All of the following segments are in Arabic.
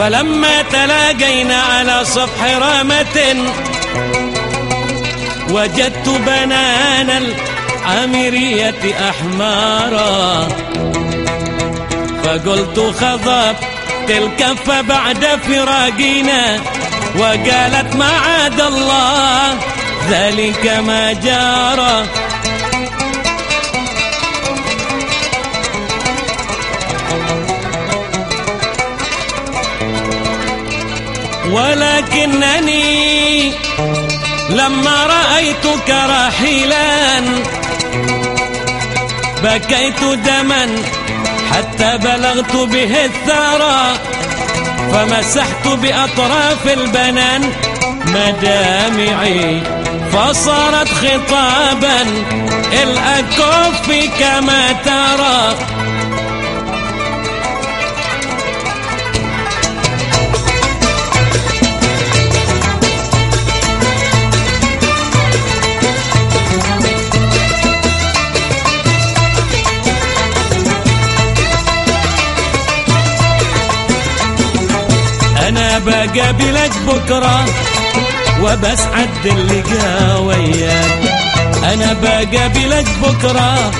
فلما تلاقينا على سطح رامة وجدت بنان العامرية أحمارا. فقلت خضب الكف بعد فراقنا وقالت معاد الله ذلك ما جرى ولكنني لما رأيتك راحلا بكيت دما حتى بلغت به الثرى فمسحت بأطراف البنان مدامعي فصارت خطابا الأكف كما ترى أنا بقابلك بكرة وبسعد اللقاء وياك أنا بقابلك بكرة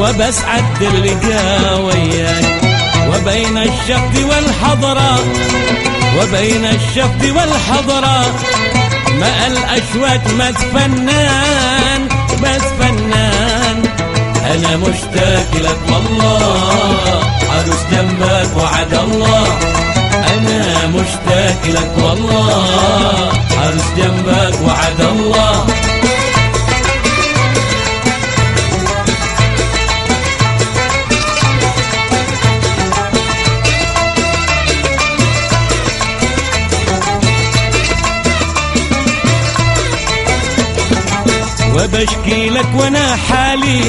وبسعد اللقاء وياك وبين الشفت والحضرة وبين الشفت والحضرة ما الأشواك مس فنان بس فنان أنا مشتاق لك والله عروس جنبك وعد الله. أنا مشتاق لك والله عروس جنبك وعد الله. وبشكي لك وأنا حالي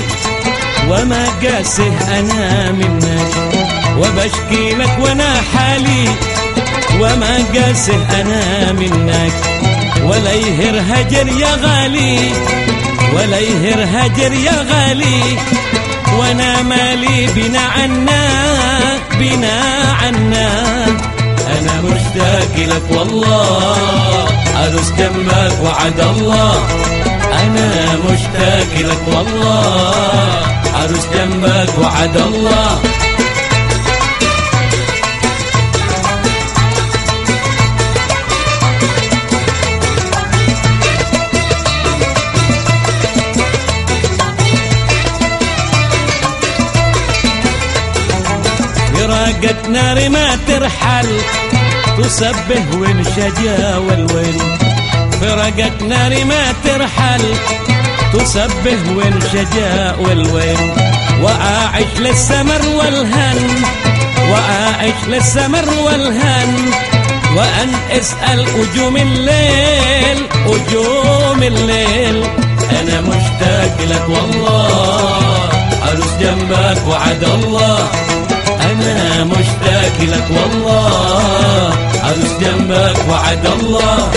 وما قاسه أنا منك. وبشكي لك وأنا حالي وما قاسه أنا منك. ولا يهر هجر يا غالي. ولا يهر هجر يا غالي. وأنا مالي بنا عناك بنا عناك أنا مشتاق لك والله. عروس جنبك وعد الله. أنا مشتاق لك والله. عروس جنبك وعد الله. فراقة نار ما ترحل تسبه والشجا والويل. فرقت نار ما ترحل تسبه والشجا والويل. وأعيش للسمر والهن وأعيش للسمر والهن. وأن أسأل أجوم الليل أجوم الليل. أنا مشتاق لك والله عروس جنبك وعد الله. أنا مشتاق لك والله عروس جنبك وعد الله.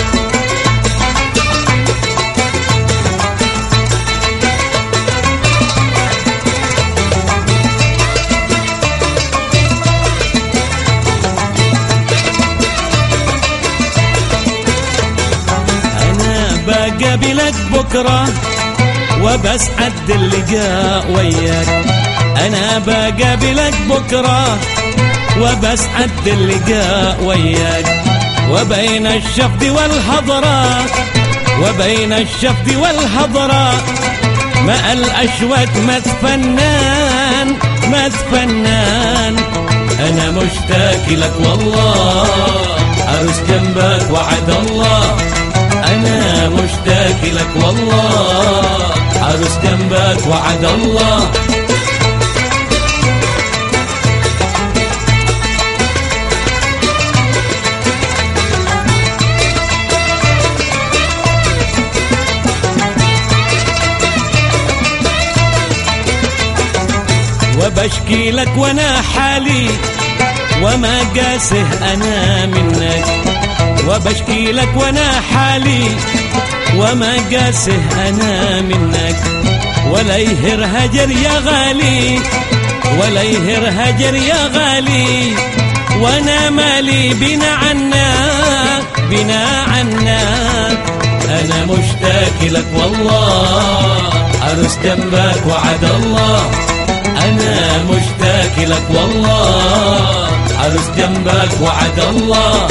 بقابلك بكرة وبسعد اللقاء وياك. أنا بقابلك بكرة وبسعد اللقاء وياك وبين الشفد والحضرة وبين الشفد والحضرة. ما الأشواك مس فنان مس فنان أنا مشتاق لك والله عروس جنبك وعد الله. أنا مشتاق لك والله عروس جنبك وعد الله. وبشكي لك وأنا حالي وما قاسه أنا منك. وبشكي لك وأنا حالي وما قاسه أنا منك. ولا يهر هجر يا غالي ولا يهر هجر يا غالي. وأنا مالي بنا عنك بنا عنك أنا مشتاق لك والله عروس جنبك وعد الله. أنا مشتاق لك والله عروس جنبك وعد الله.